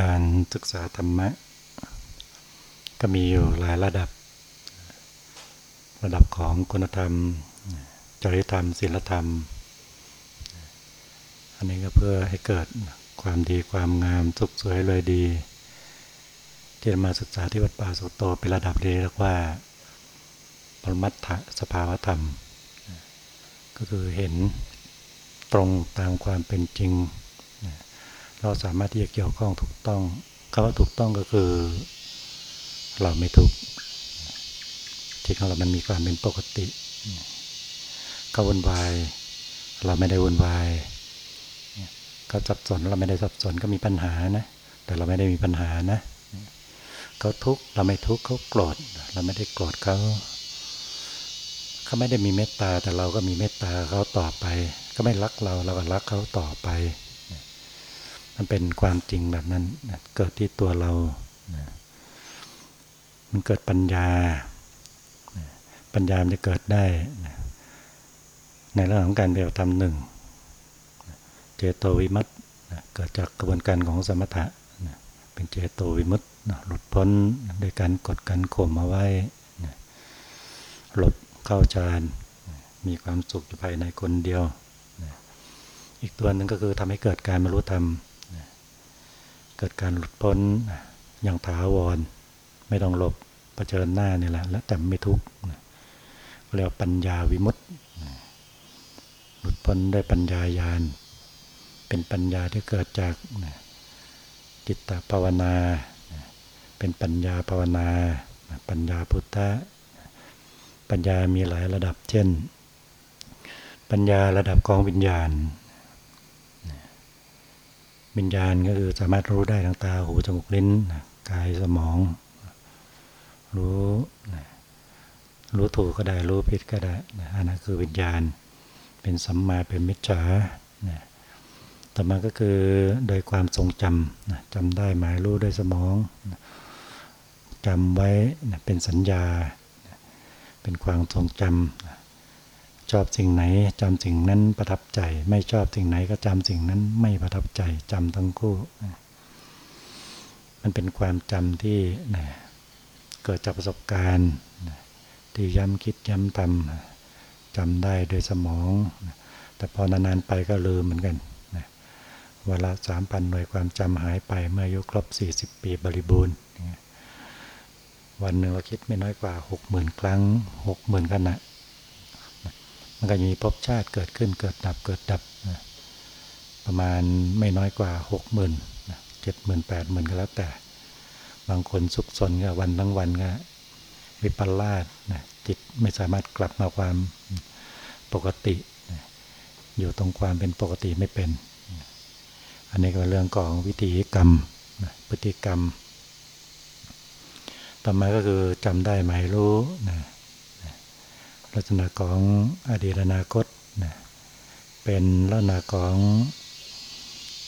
การศึกษาธรรมะ ก็มีอยู่หลายระดับ ระดับของคุณธรรม จริยธรรมศีลธรรม อันนี้ก็เพื่อให้เกิดความดีความงามสุขสวยเลยดี ที่มาศึกษาที่วัดป่าสุโตเป็นระดับเรียกว่าปรมัตถสภาวธรรม ก็คือเห็นตรงตามความเป็นจริง เราสามารถที่จะเกี่ยวข้องถูกต้องคำว่าถูกต้องก็คือ เราไม่ทุกข์ที่ของเรามันมีความเป็นปกติก็วุ่นวายเราไม่ได้วุ่นวายเขาสับสนเราไม่ได้สับสนก็มีปัญหานะ แต่เราไม่ได้มีปัญหานะเขาทุกข์เราไม่ทุกข์เขาโกรธเราไม่ได้โกรธเขาเขาไม่ได้มีเมตตาแต่เราก็มีเมตตาเขาต่อไป ก็ไม่รักเราเราก็รักเขาต่อไป มันเป็นความจริงแบบนั้นเกิดที่ตัวเรา มันเกิดปัญญา ปัญญามันจะเกิดได้ในเรื่องของการเดียวทำหนึ่ง เจโตวิมุตต์เกิดจากกระบวนการของสมถะเป็นเจโตวิมุตต์หลุดพ้นโดยการกดการข่มมาไว้หลดเข้าฌานมีความสุขอยู่ภายในคนเดียว อีกตัวหนึ่งก็คือทำให้เกิดการบรรลุธรรม กิดการหลุดพ้นอย่างถาวร ไม่ต้องหลบเผชิญหน้านี่แหละและแต่ไม่ทุกข์เรียกว่าปัญญาวิมุตติหลุดพ้นด้วยปัญญายาณ เป็นปัญญาที่เกิดจากจิตตภาวนา เป็นปัญญาภาวนา ปัญญาพุทธะ ปัญญามีหลายระดับเช่น ปัญญาระดับของวิญญาณ วิญญาณก็คือสามารถรู้ได้ทางตาหูจมูกลิ้นกายสมอง รู้รู้ถูกก็ได้รู้ผิดก็ได้อันนั้นคือวิญญาณเป็นสัมมาเป็นมิจฉาต่อมาก็คือโดยความทรงจำจำได้หมายรู้ด้วยสมองจำไว้เป็นสัญญา เป็นความทรงจำ ชอบสิ่งไหนจำสิ่งนั้นประทับใจ ไม่ชอบสิ่งไหนก็จำสิ่งนั้นไม่ประทับใจจำทั้งคู่ มันเป็นความจำที่เกิดจากประสบการณ์ที่ย้ำคิดย้ำทำจำได้โดยสมอง แต่พอนานๆไปก็ลืมเหมือนกันเวลาสามพันหน่วยความจำหายไปเมื่ออายุครบ 40 ปีบริบูรณ์วันหนึ่งเราคิดไม่น้อยกว่า 60,000 ครั้ง 60,000ขณะ มันก็จะมีภพชาติเกิดขึ้นเกิดดับเกิดดับนะประมาณไม่น้อยกว่าหกหมื่นเจ็ดหมื่นแปดหมื่นก็แล้วแต่ บางคนสุขสนก็วันทั้งวันก็วิปลาสนะจิตไม่สามารถกลับมาความปกตินะอยู่ตรงความเป็นปกติไม่เป็น อันนี้ก็เรื่องของวิธีกรรมนะพฤติกรรม ต่อมาก็คือจำได้หมายรู้นะ ลักษณะของอดีตอนาคตนะเป็นลักษณะของ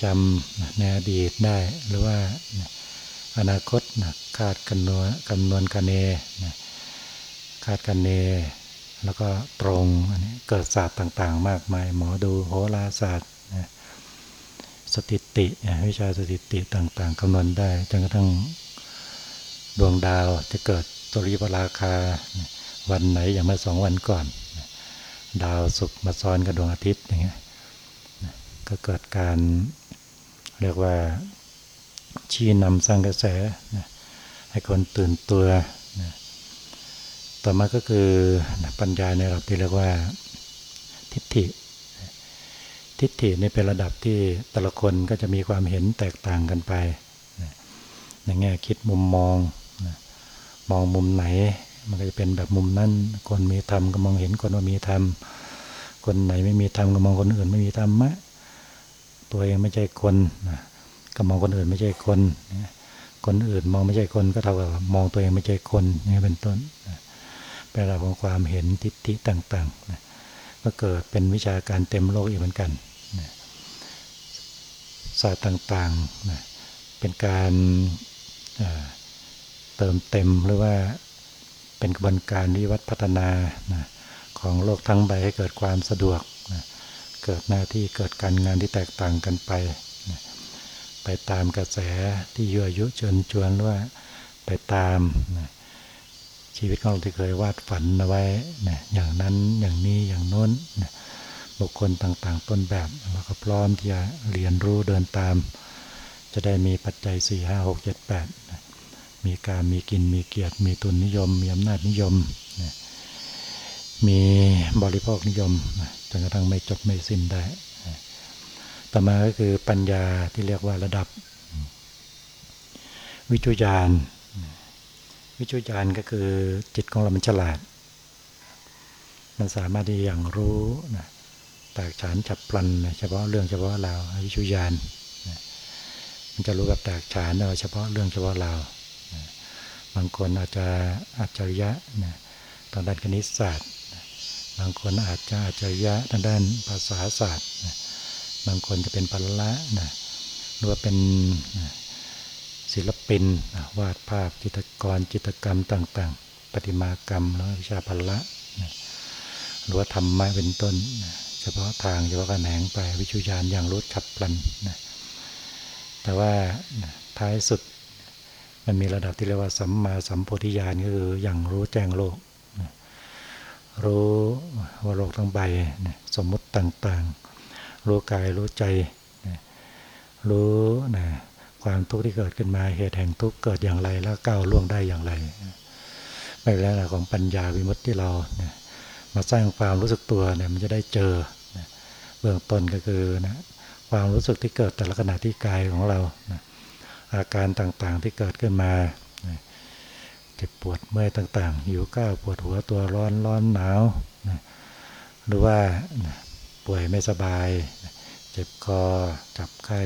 จำในอดีตได้หรือว่าอนาคตนะคาดกันนวณคำนวณกันเนนะคาดกันเน แล้วก็ตรงอันนี้เกิดศาสตร์ต่างๆ มากมาย หมอดูโหราศาสตร์นะสถิติวิชาสถิติต่างๆคำนวณได้จนกระทั่งดวงดาวจะเกิดตุริปราคานะ วันไหนอย่างเมื่อสองวันก่อน ดาวศุกร์มาซ้อนกับดวงอาทิตย์อย่างเงี้ยก็เกิดการเรียกว่าชี้นำสร้างกระแสให้คนตื่นตัว ต่อมาก็คือปัญญาในระดับที่เรียกว่าทิฏฐิ ทิฏฐินี่เป็นระดับที่แต่ละคนก็จะมีความเห็นแตกต่างกันไปในแง่คิดมุมมอง มองมุมไหน มันก็จะเป็นแบบมุมนั้น คนมีธรรมก็มองเห็นคนว่ามีธรรม คนไหนไม่มีธรรมก็มองคนอื่นไม่มีธรรมะ ตัวเองไม่ใช่คนก็มองคนอื่นไม่ใช่คน คนอื่นมองไม่ใช่คนก็เท่ากับมองตัวเองไม่ใช่คนนี่เป็นต้นเป็นระดับของความเห็นทิฏฐิต่างๆก็เกิดเป็นวิชาการเต็มโลกอีกเหมือนกันศาสตร์ต่างๆเป็นการเติมเต็มหรือว่า เป็นกระบวนการวิวัฒพัฒนานะของโลกทั้งใบให้เกิดความสะดวกนะเกิดหน้าที่เกิดการงานที่แตกต่างกันไปนะไปตามกระแสที่ยั่วยุเชิญชวนว่าไปตามนะชีวิตของเราที่เคยวาดฝันเอาไว้นะอย่างนั้นอย่างนี้อย่างโน้นนะบุคคลต่างๆ ต้นแบบเราก็พร้อมที่จะเรียนรู้เดินตาม จะได้มีปัจจัย 4 5 6 7 8นะ มีการมีกินมีเกียรติ มีตุนนิยม มีอำนาจนิยมนะมีบริโภคนิยมจนกระทั่งไม่จบไม่สิ้นได้ ต่อมาก็คือปัญญาที่เรียกว่าระดับ วิจุยาน วิจุยานก็คือจิตของเรามันฉลาด มันสามารถที่อย่างรู้นะแตกฉานฉับพลันเฉพาะเรื่องเฉพาะราววิจุยานมันจะรู้แบบแตกฉานเฉพาะเรื่องเฉพาะราว บางคนอาจจะอัจฉริยะนะทางด้านคณิตศาสตร์ บางคนอาจจะอัจฉริยะทางด้านภาษาศาสตร์ บางคนจะเป็นพัละนะหรือว่าเป็นศิลปินวาดภาพจิตรกรจิตรกรรมต่าง ๆปฏิมากรรมแล้ววิชาพัลละหรือว่าธรรมะเป็นต้นเฉพาะทางเฉพาะแขนงไปวิชุยานอย่างรู้ชับพลันนะแต่ว่าท้ายสุด มันมีระดับที่เรียกว่าสัมมาสัมโพธิญาณก็คืออย่างรู้แจ้งโลก รู้ว่าโลกทั้งใบสมมุติต่างๆ รู้กายรู้ใจ รู้นะความทุกข์ที่เกิดขึ้นมาเหตุแห่งทุกข์เกิดอย่างไรแล้วก้าวล่วงได้อย่างไรไปแล้วนะของปัญญาวิมุตติที่เรานี่ยมาสร้างความรู้สึกตัวเนี่ยมันจะได้เจอเบื้องต้นก็คือนะความรู้สึกที่เกิดแต่ละขณะที่กายของเรานะ อาการต่างๆที่เกิดขึ้นมาเจ็บปวดเมื่อยต่างๆหิวก้าวปวดหัวตัวร้อนร้อนหนาวหรือว่าป่วยไม่สบาย เจ็บคอจับไข้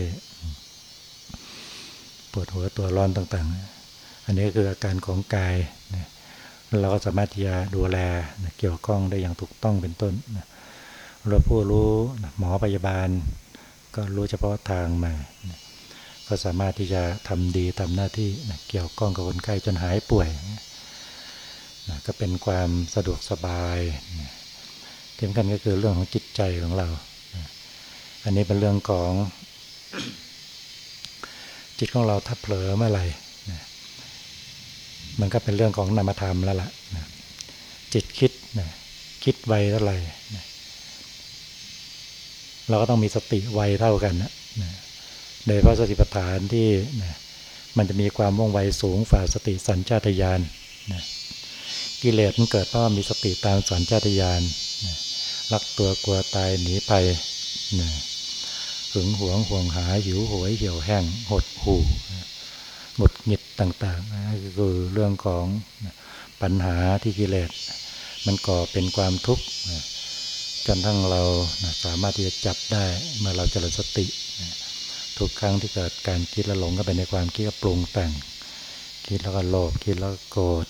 ปวดหัวตัวร้อนต่างๆ อันนี้คืออาการของกายเราก็สามารถที่จะดูแลเกี่ยวข้องได้อย่างถูกต้องเป็นต้นเราผู้รู้หมอพยาบาล ก็รู้เฉพาะทางมา ก็สามารถที่จะทำดีทำหน้าที่เกี่ยวข้องกับคนไข้จนหายป่วยก็เป็นความสะดวกสบายที่สำคัญก็คือเรื่องของจิตใจของเราอันนี้เป็นเรื่องของจิตของเราถ้าเผลอเมื่อไหร่มันก็เป็นเรื่องของนามธรรมแล้วล่ะจิตคิดคิดไวเท่าไหร่เราก็ต้องมีสติไวเท่ากันนะ โดยเพราะสติปัฏฐานที่นะมันจะมีความว่องไวสูงฝ่าสติสัญชาตญาณนะกิเลสมันเกิดเพราะมีสติตามสัญชาตญาณนะรักตัวกลัวตายหนีไปนะหึงหวงห่วงหาหิวโหยเหี่ยวแห้งหดหู่หมดหงิดต่างๆนะคือเรื่องของปัญหาที่กิเลสมันก่อเป็นความทุกข์จนทั้งเราสามารถที่จะจับได้เมื่อเราเจริญสติ ทุกครั้งที่เกิดการคิดแล้วหลงก็เป็นในความคิดก็ปรุงแต่ง คิดแล้วก็โลภคิดแล้วก็โกรธ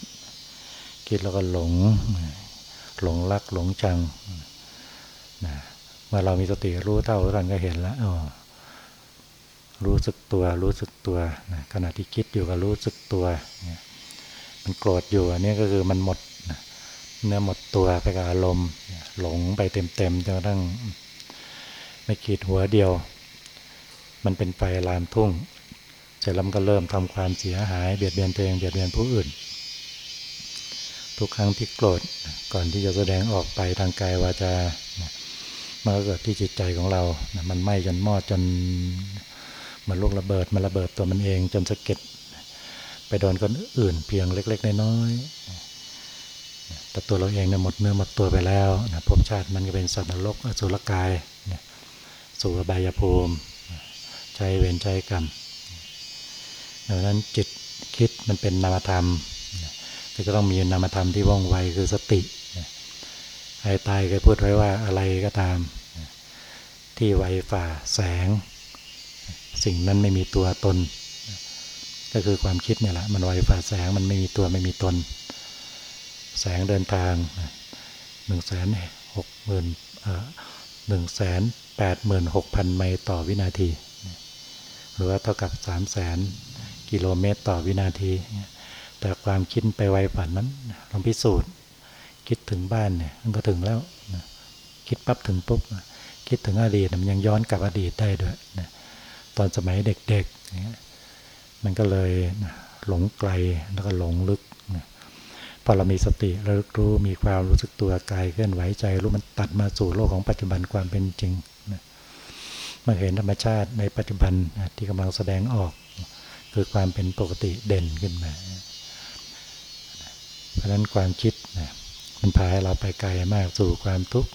คิดแล้วก็หลง หลงรักหลงจังนะเมื่อเรามีสติรู้เท่ารู้ทันก็เห็นแล้วอ๋อรู้สึกตัวรู้สึกตัวนะขณะที่คิดอยู่ก็รู้สึกตัวนะมันโกรธอยู่อันนี้ก็คือมันหมดนะเนื้อหมดตัวไปกับอารมณ์ หลงไปเต็มๆจนกระทั่งไม่คิดหัวเดียว มันเป็นไฟลามทุ่ง เสร็จแล้วมันก็เริ่มทำความเสียหาย เบียดเบียนตัวเองเบียดเบียนผู้อื่น ทุกครั้งที่โกรธก่อนที่จะแสดงออกไปทางกายวาจามันก็เกิดที่จิตใจของเรา มันไหม้จนมอดจนมันลูกระเบิดมันระเบิดตัวมันเองจนสะเก็ดไปโดนคนอื่นเพียงเล็ก ๆ น้อยๆแต่ตัวเราเองเนี่ยหมดเนื้อหมดตัวไปแล้วนะภพชาติมันก็เป็นสัตว์นรกอสุรกายสู่อบายภูมิ ช้เวรใช้กรรมดังนั้นจิตคิดมันเป็นนามธรรม ก็จะต้องมีนามธรรมที่ว่องไวคือสติไอ้ตายเคยพูดไว้ว่าอะไรก็ตาม ที่ไวฝ่าแสง สิ่งนั้นไม่มีตัวตน ก็คือความคิดเนี่ยแหละมันไวฝ่าแสงมันไม่มีตัวไม่มีตน แสงเดินทางหนึ่งแสนหกหมื่นหนึ่งแสนแปดหมื่นหกพันไมล์ต่อวินาที รือว่าเท่ากับ3 0 0แสนกิโลเมตรต่อวินาที แต่ความคิดไปไวฝันนั้นลองพิสูจน์ คิดถึงบ้านเนี่ยมันก็ถึงแล้วคิดปั๊บถึงปุ๊บคิดถึงอดีตมันยังย้อนกลับอดีตได้ด้วยตตอนสมัยเด็กๆมันก็เลยหลงไกลแล้วก็หลงลึกพอเรามีสติระลึกรู้มีความรู้สึกตัวกายเคลื่อนไหวใจรู้มันตัดมาสู่โลกของปัจจุบันความเป็นจริง มาเห็นธรรมชาติในปัจจุบันที่กำลังแสดงออก คือความเป็นปกติเด่นขึ้นมา เพราะฉะนั้นความคิดมันพาให้เราไปไกลมากสู่ความทุกข์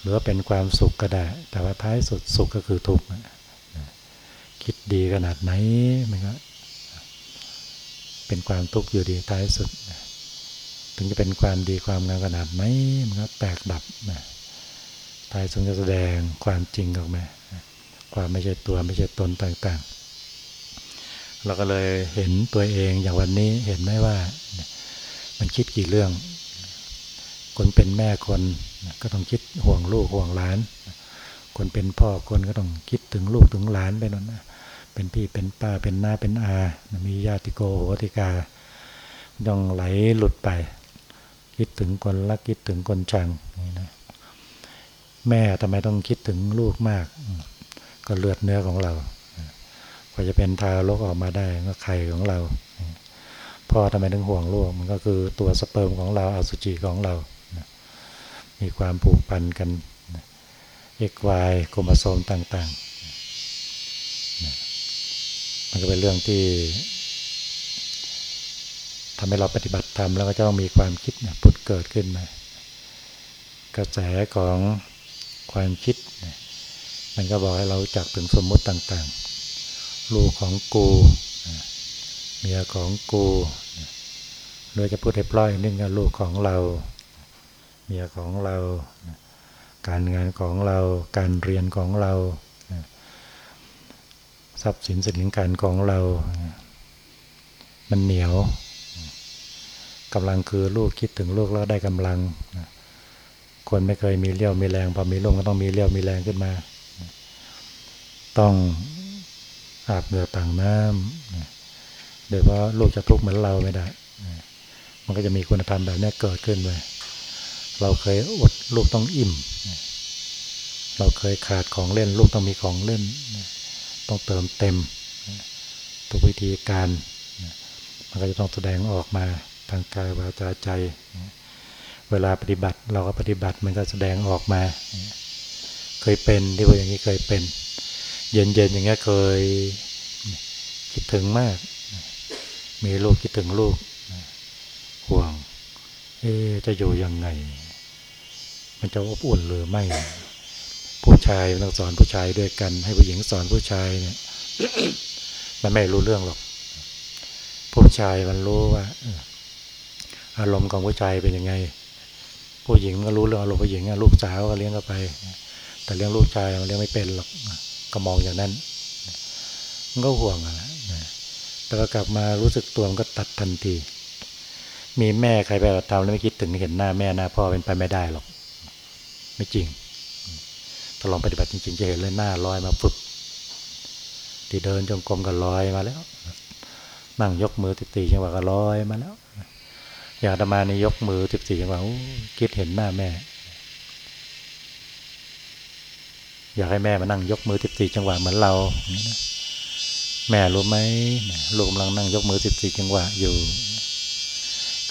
หรือว่าเป็นความสุขก็ได้ แต่ว่าท้ายสุดสุขก็คือทุกข์คิดดีขนาดไหนมันก็เป็นความทุกข์อยู่ดีท้ายสุด ถึงจะเป็นความดีความงามขนาดไหนมันก็แตกดับนะ ท้ายสุดจะแสดงความจริงออกมาความไม่ใช่ตัวไม่ใช่ตนต่างๆ เราก็เลยเห็นตัวเองอย่างวันนี้เห็นไหมว่า มันคิดกี่เรื่อง คนเป็นแม่คนก็ต้องคิดห่วงลูกห่วงหลาน คนเป็นพ่อคนก็ต้องคิดถึงลูกถึงหลานไปนั่นนะเป็นพี่เป็นป้าเป็นน้าเป็นอา มีญาติโกโหติกาต้องไหลหลุดไป คิดถึงคนรักคิดถึงคนชังนี่นะ แม่ทำไมต้องคิดถึงลูกมาก ก็เลือดเนื้อของเราพอจะเป็นทารกออกมาได้ก็ไข่ของเราพ่อทำไมถึงห่วงลูกมันก็คือตัวสเปิร์มของเราอสุจิของเรา มีความผูกพันกันเอกวายโครโมโซมต่างๆ มันก็เป็นเรื่องที่ทำให้เราปฏิบัติธรรมแล้วก็จะต้องมีความคิดนะพุทเกิดขึ้นมากระแสของ ความคิด มันก็บอกให้เราจักถึงสมมติต่างๆ ลูกของกูเมียของกูโดยจะพูดให้ปล่อยนึ่งก็ลูกของเรา เมียของเรา การงานของเรา การเรียนของเรา ทรัพย์สินสินการของเรา มันเหนียวกำลังคือลูกคิดถึงลูกแล้วได้กำลัง คนไม่เคยมีเลี้ยวมีแรงพอมีลูกก็ต้องมีเลี้ยวมีแรงขึ้นมา ต้องอาบเหงื่อต่างน้ำโดยเพราะลูกจะทุกข์เหมือนเราไม่ได้ มันก็จะมีคุณธรรมแบบนี้เกิดขึ้นเลย เราเคยอดลูกต้องอิ่ม เราเคยขาดของเล่น ลูกต้องมีของเล่น ต้องเติมเต็ม ทุกวิธีการ มันก็จะต้องแสดงออกมาทางกายวาจาใจ เวลาปฏิบัติเราก็ปฏิบัติมันก็แสดงออกมา เคยเป็นที่ว่าอย่างนี้เคยเป็น เย็นๆอย่างเงี้ยเคยคิดถึงมาก มีลูกคิดถึงลูกห่วง เอ๊จะอยู่ยังไง มันจะอบอุ่นหรือไม่ ผู้ชายต้องสอนผู้ชายด้วยกัน ให้ผู้หญิงสอนผู้ชายเนี่ยมันไม่รู้เรื่องหรอก ผู้ชายมันรู้ว่าอารมณ์ของผู้ชายเป็นยังไง ผู้หญิงก็รู้เรื่องอารมณ์ผู้หญิงลูกสาวก็เลี้ยงก็ไป แต่เลี้ยงลูกชายมันเลี้ยงไม่เป็นหรอกก็มองอย่างนั้นมันก็ห่วงอะแต่ก็กลับมารู้สึกตัวมันก็ตัดทันที มีแม่ใครไปทำแล้วไม่คิดถึงเห็นหน้าแม่หน้าพ่อเป็นไปไม่ได้หรอก ไม่จริงถ้าลองปฏิบัติจริงๆจะเห็นเลยหน้าลอยมาฝึกที่เดินจงกรมก็ลอยมาแล้วนั่งยกมือติดตีจังหวะก็ลอยมาแล้ว อยากธรรมานี่ยกมือติดตีจังหวะคิดเห็นหน้าแม่ อยากให้แม่มานั่งยกมือติดตีจังหวะเหมือนเราแม่รู้ไหมลูกกำลังนั่งยกมือติดตีจังหวะอยู่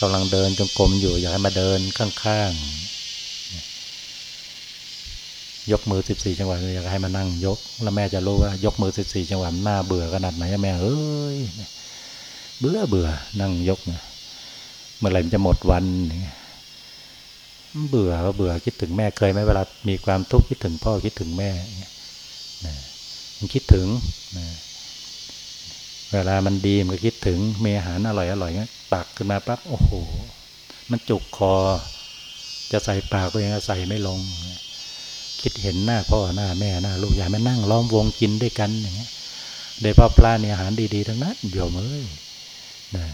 กำลังเดินจงกรมอยู่ อยากให้มาเดินข้างๆยกมือสิบสี่จังหวะอยากให้มานั่งยก แล้วแม่จะรู้ว่ายกมือสิบสี่จังหวะหน้าเบื่อขนาดไหนแม่เอ้ยเบื่อเบื่อนั่งยกนะ มื่อไหร่มันจะหมดวันเบื่อก็เบื่อคิดถึงแม่เคยไหมเวลามีความทุกข์คิดถึงพ่อคิดถึงแม่มันคิดถึงเวลามันดีมันก็คิดถึงเมีอาหารอร่อยอร่อยเงี้ยตักขึ้นมาปั๊บโอ้โห มันจุกคอ จะใส่ปากก็ยังใส่ไม่ลง คิดเห็นหน้าพ่อหน้าแม่หน้าลูกยากมานั่งล้อมวงกินด้วยกันอย่างเงี้ยโดยพ่อปลาเนี่ยอาหารดีๆทั้งนั้นเดี๋ยวมือนะ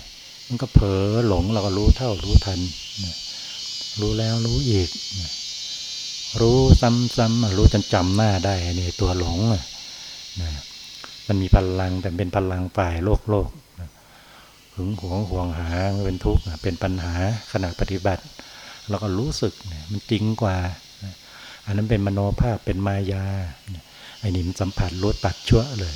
มันก็เผลอหลงเราก็รู้เท่ารู้ทัน รู้แล้วรู้อีก รู้ซ้ำๆรู้จนจำหน้าได้นี่ตัวหลงนะมันมีพลังแต่เป็นพลังฝ่ายโลกโลกหึงหวงห่วงหาเป็นทุกข์เป็นปัญหาขณะปฏิบัติเราก็รู้สึกมันจริงกว่า อันนั้นเป็นมโนภาพเป็นมายาไอ้นี่มันสัมผัสรู้ตัดชั่วเลย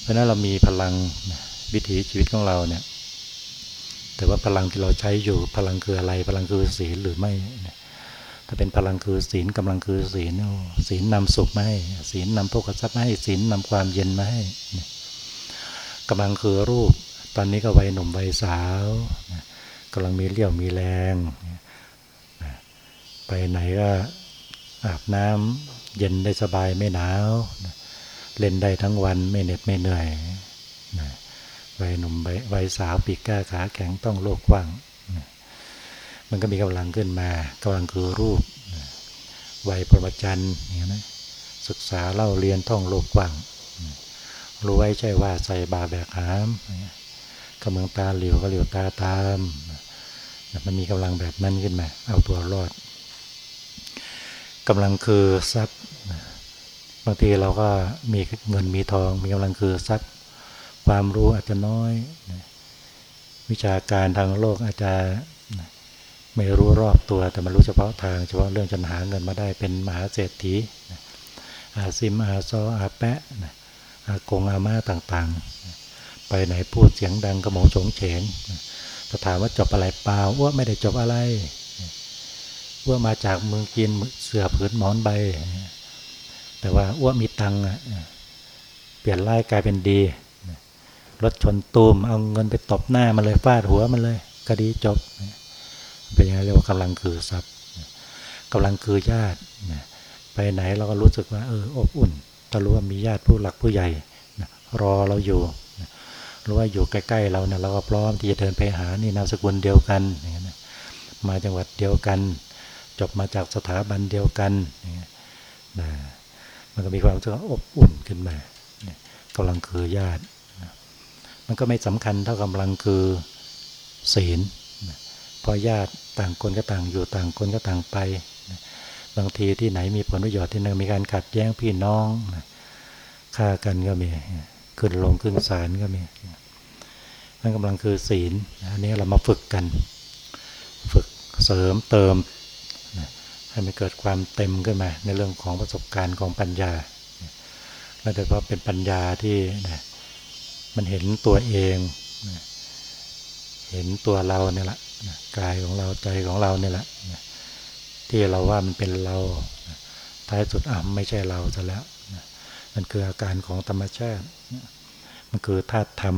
เพราะนั้นเรามีพลังนะ วิถีชีวิตของเราเนี่ย แต่ว่าพลังที่เราใช้อยู่พลังคืออะไร พลังคือศีลหรือไม่ถ้าเป็นพลังคือศีลกำลังคือศีลศีลนำสุขมาให้ศีลนำโภคทรัพย์มาให้ศีลนำความเย็นมาให้กำลังคือรูป ตอนนี้ก็วัยหนุ่มวัยสาวกำลังมีเลี้ยวมีแรงไปไหนก็อาบน้ำเย็นได้สบายไม่หนาวเล่นได้ทั้งวันไม่เหน็ดไม่เหนื่อย วัยหนุ่มวัยสาวปีกก้าขาแข็งต้องโลกกว้าง มันก็มีกำลังขึ้นมากำลังคือรูปวัยประจันอย่างนี้ศึกษาเล่าเรียนท่องโลกกว้างรู้ไว้ใช่ว่าใส่บาแบกหามกำลังตาเหลียวก็เหลียวตาตามมันมีกำลังแบบนั้นขึ้นมา เอาตัวรอดกำลังคือทรัพย์บางทีเราก็มีเงินมีทอง มีกำลังคือทรัพย์ ความรู้อาจจะน้อย วิชาการทางโลกอาจจะไม่รู้รอบตัวแต่มันรู้เฉพาะทางเฉพาะเรื่องจนหาเงินมาได้เป็นมหาเศรษฐีอาซิมอาซออาแปะอากงอาม่าต่างๆ ไปไหนพูดเสียงดังกระหมงโฉงเฉงถ้าถามว่าจบอะไรเปล่าว่าไม่ได้จบอะไรว่ามาจากเมืองจีนเสือผืนหมอนใบ แต่ว่าอ้วมีตังค์เปลี่ยนร้ายกลายเป็นดี รถชนตูมเอาเงินไปตบหน้ามันเลยฟาดหัวมันเลยคดีจบ เป็นยังไงเรียกว่ากำลังคือทรัพย์กำลังคือญาติไปไหนเราก็รู้สึกว่าเอออบอุ่นถ้ารู้ว่ามีญาติผู้หลักผู้ใหญ่รอเราอยู่รู้ว่าอยู่ใกล้ๆเราเนี่ยเราก็พร้อมที่จะเดินไปหานี่นามสกุลเดียวกันมาจังหวัดเดียวกัน จบมาจากสถาบันเดียวกันมันก็มีความรู้สึกอบอุ่นขึ้นมากำลังคือญาติ มันก็ไม่สำคัญเท่ากำลังคือศีลเพราะญาติต่างคนก็ต่างอยู่ต่างคนก็ต่างไป บางทีที่ไหนมีผลประโยชน์ที่นึงมีการขัดแย้งพี่น้องฆ่ากันก็มีขึ้นลงขึ้นศาลก็มีนั่นกำลังคือศีลอันนี้เรามาฝึกกัน ฝึกเสริมเติมให้มันเกิดความเต็มขึ้นมาในเรื่องของประสบการณ์ของปัญญาและโดยเฉพาะเป็นปัญญาที่นะ มันเห็นตัวเอง เห็นตัวเราเนี่ยแหละกายของเราใจของเราเนี่ยแหละที่เราว่ามันเป็นเราท้ายสุดอะไม่ใช่เราซะแล้วมันคืออาการของธรรมชาติ มันคือธาตุธรรม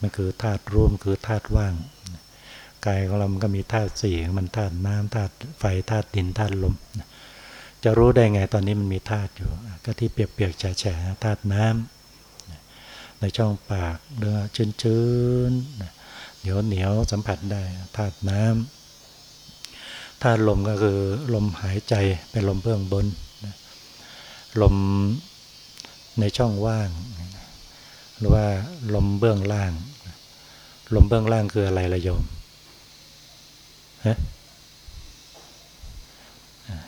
มันคือธาตุร่วมคือธาตุว่าง กายของเรามันก็มีธาตุสี่มันธาตุน้ำธาตุไฟธาตุดินธาตุลม จะรู้ได้ไงตอนนี้มันมีธาตุอยู่ ก็ที่เปียกๆแฉะธาตุน้ำ ในช่องปากเนื้อชื้นๆเหนียวเหนียวสัมผัสได้ธาตุน้ำธาตุลมก็คือลมหายใจเป็นลมเบื้องบน ลมในช่องว่าง หรือว่าลมเบื้องล่าง ลมเบื้องล่างคืออะไรละโยม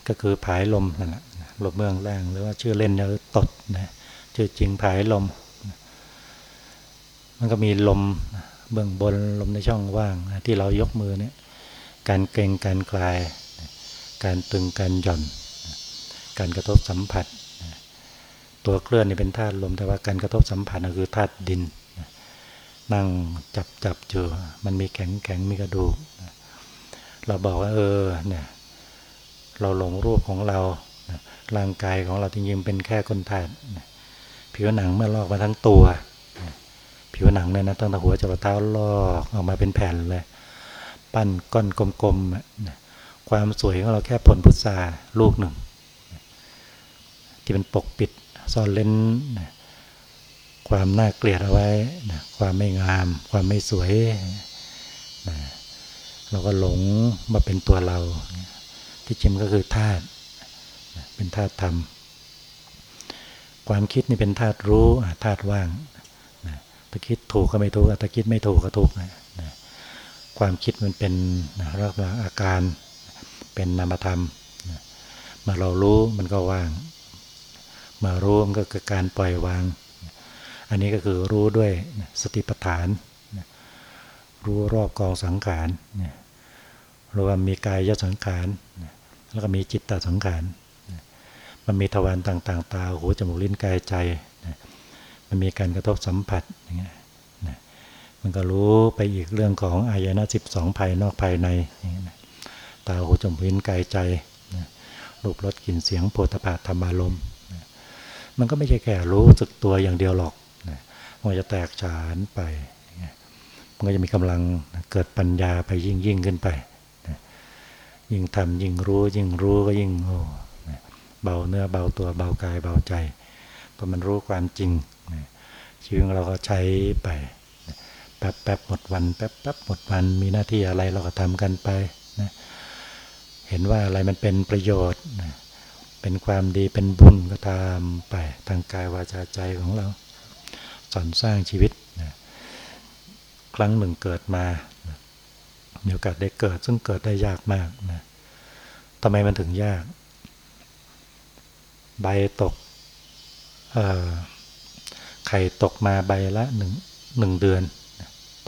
ก็คือผายลมนั่นแหละลมเบื้องล่างหรือว่าชื่อเล่นคือตดนะชื่อจริงผายลม มันก็มีลมเบื้องบนลมในช่องว่างที่เรายกมือเนี่ยการเกรงการคลาย การตึงการหย่อน การกระทบสัมผัส ตัวเคลื่อนนี่เป็นธาตุลมแต่ว่าการกระทบสัมผัสก็คือธาตุดิน นั่งจับจับเจอมันมีแข็งแข็งมีกระดูก เราบอกว่าเออเนี่ยเราหลงรูปของเราร่างกายของเราจริงๆเป็นแค่คนถ่ายผิวหนังเมื่อลอกมาทั้งตัว ผิวหนังเนี่ยนะตั้งแต่หัวจรดเท้าลอกออกมาเป็นแผ่นเลย ปั้นก้อนกลมๆความสวยของเราแค่ผลพุทราลูกหนึ่ง ที่เป็นปกปิดซ่อนเล้นความน่าเกลียดเอาไว้ความไม่งาม ความไม่สวยเราก็หลงมาเป็นตัวเรา ที่จริงก็คือธาตุเป็นธาตุธรรม ความคิดนี่เป็นธาตุรู้ธาตุว่าง ถ้าคิดถูกก็ไม่ถูกถ้าคิดไม่ถูกก็ถูกนะความคิดมันเป็นรักษาอาการเป็นนามธรรมเมาเรารู้มันก็ว่างมารู้มันก็คือการปล่อยวาง อันนี้ก็คือรู้ด้วยสติปัฏฐาน รู้รอบกองสังขารรือว่ามีกายยสังขารแล้วก็มีจิตตสังขารมันมีทวารต่าง ๆ ตาหูจมูกลิ้นกายใจ มันมีการกระทบสัมผัสอย่างเงี้ยนะมันก็รู้ไปอีกเรื่องของอายนะสิบสองภายนอกภายในอย่างเงี้ยนะตาหูจมูกลิ้นกายใจนะรูปรสกลิ่นเสียงโผฏฐะธรรมารมณ์นะมันก็ไม่ใช่แค่รู้สึกตัวอย่างเดียวหรอกนะมันจะแตกฉานไปมันก็จะมีกำลังเกิดปัญญาไปยิ่งยิ่งขึ้นไปนะยิ่งทำยิ่งรู้ยิ่งรู้ก็ยิ่งโอ้เบาเนื้อเบาตัวเบากายเบาใจพอมันรู้ความจริง ชีวิตเราก็ใช้ไป แป๊บแป๊บหมดวัน แป๊บแป๊บหมดวัน มีหน้าที่อะไรเราก็ทำกันไปนะเห็นว่าอะไรมันเป็นประโยชน์นะเป็นความดีเป็นบุญก็ตามไปทางกายวาจาใจของเราสอนสร้างชีวิตนะครั้งหนึ่งเกิดมามีโอกาสได้เกิดซึ่งเกิดได้ยากมากนะทำไมมันถึงยาก ใบตก ไข่ตกมาใบละหนึ่งหนึ่งเดือน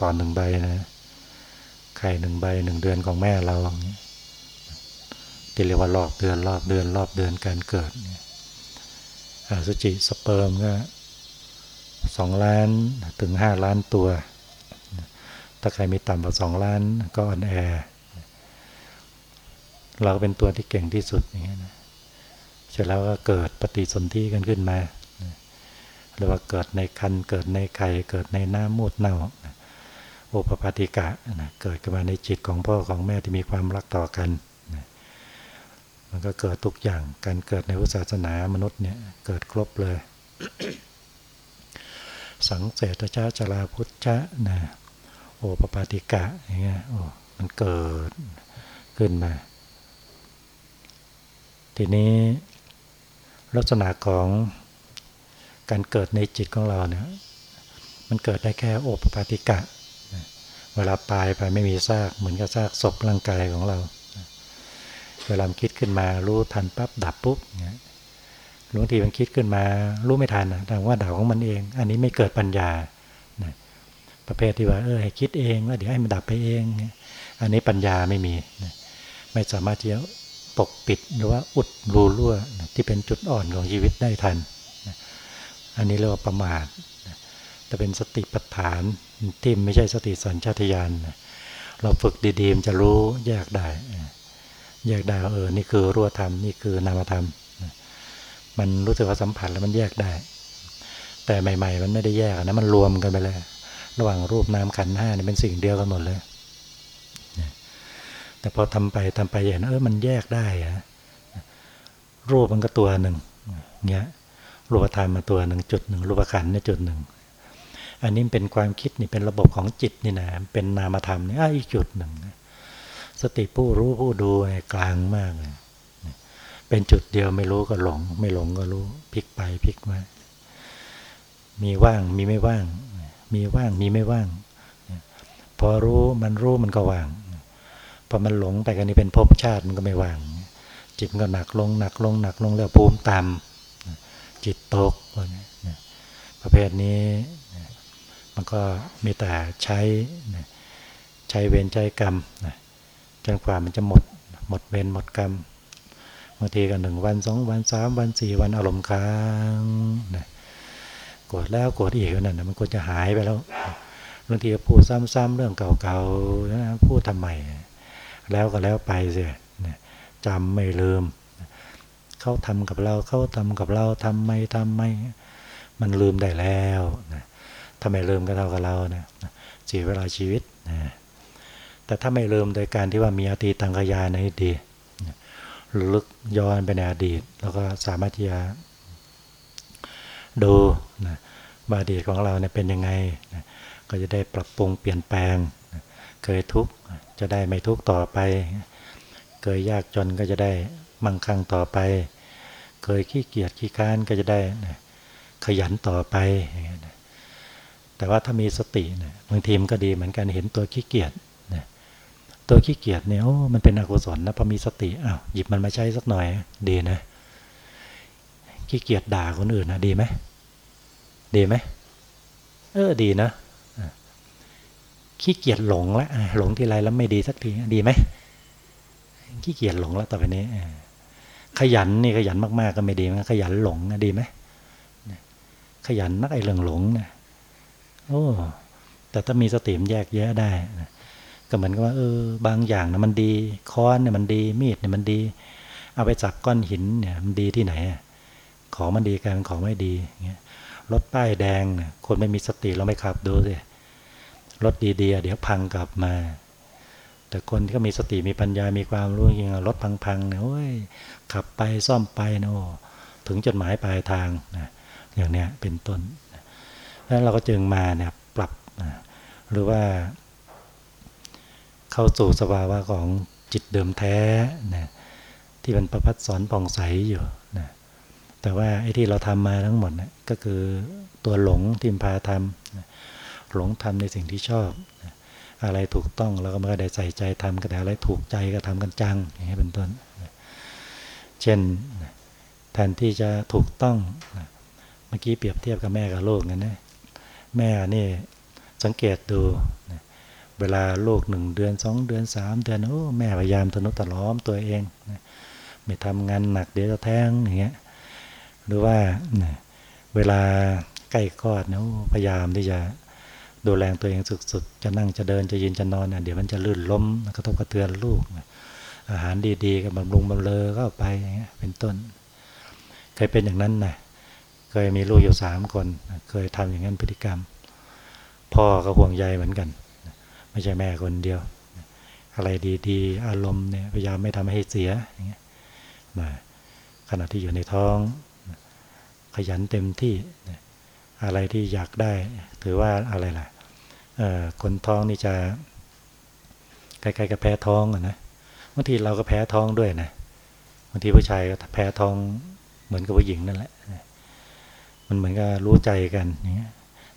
ต่อหนึ่งใบนะไข่หนึ่งใบหนึ่งเดือนของแม่เราที่เรียกว่ารอบเดือนรอบเดือนรอบเดือนการเกิดอสุจิสเปิร์มก็สองล้านถึงห้าล้านตัว ถ้าใครมีต่ำกว่าสองล้านก็อ่อนแอ เราเป็นตัวที่เก่งที่สุดอย่างเงี้ยนะเสร็จแล้วก็เกิดปฏิสนธิกันขึ้นมา หรือว่าเกิดในคันเกิดในไข่เกิดในน้ำมูดเน่าโอปปาติกะนะเกิดขึ้นมาในจิตของพ่อของแม่ที่มีความรักต่อกันนะมันก็เกิดทุกอย่างการเกิดในพุทธศาสนามนุษย์เนี่ยเกิดครบเลย สังเสตชาจราพุทธะนะโอปปาติกะอย่างเงี้ยโอ้มันเกิดขึ้นมา ทีนี้ลักษณะของ การเกิดในจิตของเราเนี่ยมันเกิดได้แค่โอปปาติกะ เวลาตายไปไม่มีซากเหมือนกับซากศพร่างกายของเรา เวลาคิดขึ้นมารู้ทันปั๊บดับปุ๊บเนี่ยบางทีมันคิดขึ้นมารู้ไม่ทันแต่ว่าดับของมันเอง อันนี้ไม่เกิดปัญญาประเภทที่ว่าเออให้คิดเองว่าเดี๋ยวให้มันดับไปเอง อันนี้ปัญญาไม่มีไม่สามารถที่จะปกปิดหรือว่าอุดรูรั่วที่เป็นจุดอ่อนของชีวิตได้ทัน อันนี้เรียกว่าประมาทแต่เป็นสติปัฏฐานที่ไม่ใช่สติสัญชาตญาณเราฝึกดีๆจะรู้แยกได้ แยกได้เออ นี่คือรั่วธรรม นี่คือนามธรรม มันรู้สึกว่าสัมผัสแล้วมันแยกได้ แต่ใหม่ ๆ มันไม่ได้แยกนะ มันรวมกันไปเลย ระหว่างรูปนามขันห้านี่เป็นสิ่งเดียวกันหมดเลยแต่พอทำไปทำไปเห็นเออมันแยกได้อะรูปมันก็ตัวหนึ่งเงี้ย รูปธรรมมาตัวหนึ่งจุดหนึ่งรูปขันเนี่ยจุดหนึ่งอันนี้เป็นความคิดนี่เป็นระบบของจิตนี่นะเป็นนามธรรมนี่อีกจุดหนึ่งสติผู้รู้ผู้ดูกลางมากเลยเป็นจุดเดียวไม่รู้ก็หลง ไม่หลงก็รู้พลิกไปพลิกมามีว่างมีไม่ว่าง มีว่างมีไม่ว่าง พอรู้มันรู้มันก็ว่างพอมันหลงไปกันนี้เป็นภพชาติมันก็ไม่ว่าง จิตก็หนักลงหนักลงหนักลงแล้วภูมิต่ำ จิตตกพวกนี้ประเภทนี้มันก็มีแต่ใช้ใช้เวรใช้กรรมจนกว่ามันจะหมด หมดเวรหมดกรรมบางทีก็หนึ่งวันสองวันสามวันสี่วันอารมณ์ค้างนะโกรธแล้วโกรธอีกนั่นมันก็จะหายไปแล้วบางทีพูดซ้ำๆเรื่องเก่าๆพูดทำไมแล้วก็แล้วไปเสียจำไม่ลืม เขาทำกับเราเขาทำกับเราทำไม่ทำไม่ มันลืมได้แล้วนะถ้าไม่ลืมก็เท่ากับเราเนะเสียเวลาชีวิตนะแต่ถ้าไม่ลืมโดยการที่ว่ามีอดีตตังกยาในอดีตลึกย้อนไปในอดีต แล้วก็สามารถที่จะดูนะว่าอดีตของเราเนี่ยเป็นยังไงนะก็จะได้ปรับปรุงเปลี่ยนแปลงนะเคยทุกข์จะได้ไม่ทุกข์ต่อไป เคยยากจนก็จะได้มั่งคั่งต่อไป เคยขี้เกียจขี้ค้านก็จะได้ขยันต่อไปแต่ว่าถ้ามีสตินะบางทีมันก็ดีเหมือนกันเห็นตัวขี้เกียจนะตัวขี้เกียจเนี่ยโอ้มันเป็นอกุศลนะพอมีสติอ้าวหยิบมันมาใช้สักหน่อยดีนะขี้เกียจด่าคนอื่นนะดีไหมดีไหมเออดีนะขี้เกียจหลงแล้วหลงทีไรแล้วไม่ดีสักทีดีไหมขี้เกียจหลงแล้วต่อไปนี้ ขยันนี่ขยันมากๆก็ไม่ดีนะขยันหลงดีไหมขยันนักไอ้เรื่องหลงนะโอ้แต่ถ้ามีสติมแยกแยะได้นะก็เหมือนกับว่าเออบางอย่างนะมันดีค้อนเนี่ยมันดีมีดเนี่ยมันดี เอาไปจับก้อนหินเนี่ยมันดีที่ไหน ของมันดีกันของไม่ดีเงี้ยรถป้ายแดงคนไม่มีสติเราไม่ขับดูสิรถดีๆเดี๋ยวพังกลับมา แต่คนที่มีสติมีปัญญามีความรู้จริงรถพังๆเนี่ยโอ้ยขับไปซ่อมไปนะโอ้ถึงจุดหมายปลายทางนะอย่างเนี้ยเป็นต้นแล้วเราก็จึงมาเนี่ยปรับหรือว่า เข้าสู่สภาวะของจิตเดิมแท้นะที่มันประพัดสอนป่องใสอยู่นะแต่ว่าไอ้ที่เราทำมาทั้งหมดนะก็คือตัวหลงที่พาทำนะหลงทำในสิ่งที่ชอบนะ อะไรถูกต้องเราก็ไม่ได้ใส่ใจทำกันแต่อะไรถูกใจก็ทำกันจังอย่างนี้เป็นต้น เช่นแทนที่จะถูกต้องเมื่อกี้เปรียบเทียบกับแม่กับลูกกันนะแม่นี่สังเกตดูเวลาลูกหนึ่งเดือนสองเดือนสามเดือนโอ้แม่พยายามทนุถนอมตัวเองไม่ทำงานหนักเดี๋ยวจะแท้งอย่างเงี้ยหรือว่าเวลาใกล้คลอดเนี่ยพยายามที่จะ ดูแลตัวเองสุดๆ จะนั่งจะเดินจะยืนจะนอนเนี่ยเดี๋ยวมันจะลื่นล้มกระทบกระเทือนลูก อาหารดีๆกับบำรุงบำเลอเข้าไปอย่างเงี้ยเป็นต้น เคยเป็นอย่างนั้นนะเคยมีลูกอยู่สามคน เคยทำอย่างนั้นพฤติกรรม พ่อก็ห่วงใยเหมือนกัน ไม่ใช่แม่คนเดียว อะไรดีๆ อารมณ์เนี่ยพยายามไม่ทำให้เสียอย่างเงี้ยขณะที่อยู่ในท้อง ขยันเต็มที่อะไรที่อยากได้ ถือว่าอะไรล่ะ คนท้องนี่จะใกล้ๆกับแพ้ท้องนะบางทีเราก็แพ้ท้องด้วยนะบางทีผู้ชายก็แพ้ท้องเหมือนกับผู้หญิงนั่นแหละมันเหมือนกับรู้ใจกันอย่างเงี้ย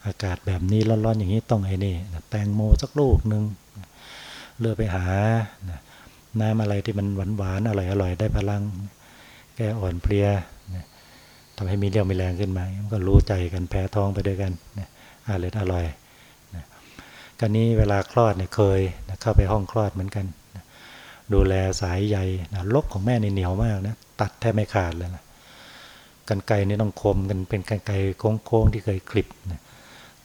อากาศแบบนี้ร้อนๆอย่างนี้ต้องไอ้นี่แตงโมสักลูกหนึ่งเลือกไปหาน้ำอะไรที่มันหวานๆอร่อยๆได้พลัง แก้อ่อนเพลียทำให้มีเรี่ยวมีแรงขึ้นมา มันก็รู้ใจกันแพ้ท้องไปด้วยกันอร่อยอร่อย กันนี้เวลาคลอดเนี่ยเคยนะเข้าไปห้องคลอดเหมือนกันนะดูแลสายใยนะลกของแม่นี่เหนียวมากนะตัดแทบไม่ขาดเลยนะกันไกนี่ต้องคมกันเป็นกันไกโค้งๆที่เคยคลิปนะ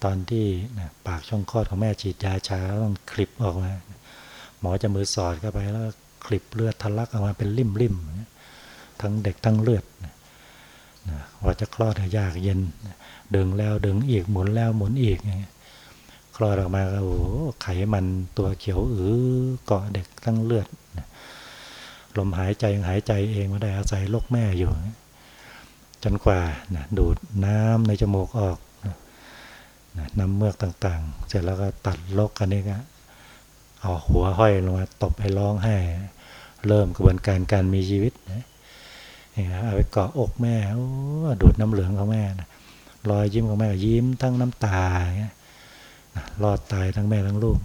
ตอนที่นะปากช่องคลอดของแม่ฉีดยาชาต้องคลิปออกมาหมอจะมือสอดเข้าไปแล้วคลิปเลือดทะลักออกมาเป็นริ่มๆทั้งเด็กทั้งเลือดนะว่าจะคลอดยากเย็น ดึงแล้วดึงอีกหมุนแล้วหมุนอีกค ลอดออกมาโอ้ไขมันตัวเขียวอือเกาะเด็กทั้งเลือดลมหายใจหายใจเองไม่ได้อาศัยโลกแม่อยู่ จนกว่าดูดน้ำในจมูกออกน้ำเมือกต่างๆ เสร็จแล้วก็ตัดลกกันนี่ก็เอาหัวห้อยลงมาตบให้ร้องไห้เริ่มกระบวนการการมีชีวิตนะเอาไปเกาะอกแม่ดูดน้ำเหลืองของแม่นะรอยยิ้มของแม่ยิ้มทั้งน้ำตา รอดตายทั้งแม่ทั้งลูก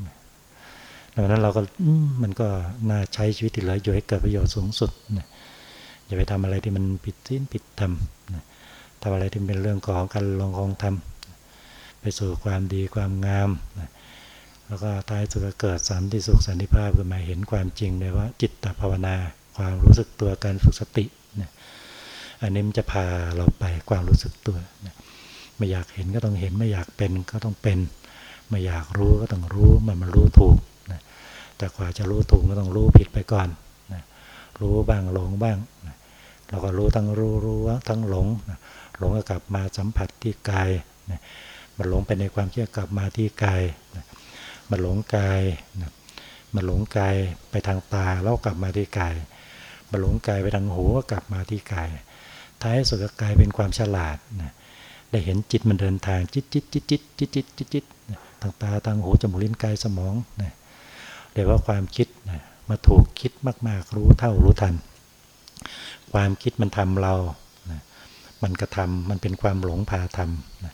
ดังนั้นเราก็มันก็น่าใช้ชีวิตที่เหลืออยู่ให้เกิดประโยชน์สูงสุดอย่าไปทำอะไรที่มันผิดสิ้นผิดธรรมทำอะไรที่เป็นเรื่องของการลงของธรรมไปสู่ความดีความงามแล้วก็ท้ายสุดก็เกิดสันติสุขสันติภาพขึ้นมาเห็นความจริงเลยว่าจิตตภาวนาความรู้สึกตัวการฝึกสติอันนี้มันจะพาเราไปความรู้สึกตัวไม่อยากเห็นก็ต้องเห็นไม่อยากเป็นก็ต้องเป็น ไม่อยากรู้ก็ต้องรู้มันมันรู้ถูกนะแต่กว่าจะรู้ถูกก็ต้องรู้ผิดไปก่อนนะรู้บ้างหลงบ้างนะเราก็รู้ทั้งรู้รู้ทั้งหลงนะหลงก็กลับมาสัมผัสที่กายนะมันหลงไปในความเชื่อกลับมาที่กายนะมันหลงกายนะมันหลงกายไปทางตาแล้วกลับมาที่กายมันหลงกายไปทางหูก็กลับมาที่กายท้ายสุดก็กลายเป็นความฉลาดนะได้เห็นจิตมันเดินทางจิตจิตจิตจิตจิตจิตจิตจิต ทางตาทางหูจมูกลิ้นกายสมองนะเรียกว่าความคิดนะมาถูกคิดมากๆรู้เท่ารู้ทัน ความคิดมันทำเรานะมันกระทำมันเป็นความหลงพาทำนะ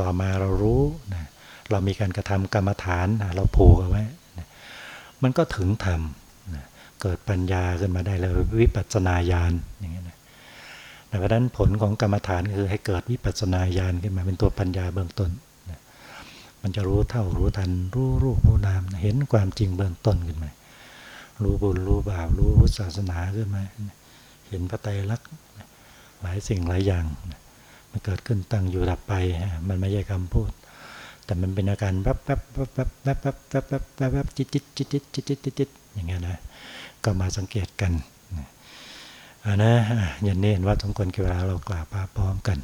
ต่อมาเรารู้นะเรามีการกระทำกรรมฐานนะเราผูกเอาไว้นะมันก็ถึงธรรมนะเกิดปัญญาขึ้นมาได้เลยวิปัสสนาญาณอย่างนี้นะเพราะนั้นผลของกรรมฐานคือให้เกิดวิปัสสนาญาณขึ้นมาเป็นตัวปัญญาเบื้องต้น มันจะรู้เท่ารู้ทัน รู้รูปรู้นามเห็นความจริงเบื้องต้นขึ้นมา รู้บุญรู้บาปรู้พุทธศาสนาขึ้นมา เห็นพระไตรลักษณ์หลายสิ่งหลายอย่าง มันเกิดขึ้นตั้งอยู่ดับไป มันไม่ใช่คำพูด แต่มันเป็นอาการแวบแวบแวบแวบแวบแวบแวบแวบแวบแวบจิตจิตจิตจิตจิตจิตจิตอย่างเงี้ยนะ ก็มาสังเกตกันอันนะอย่างนี้เห็นว่าทุกคนเวลาเรากราบพระพร้อมกัน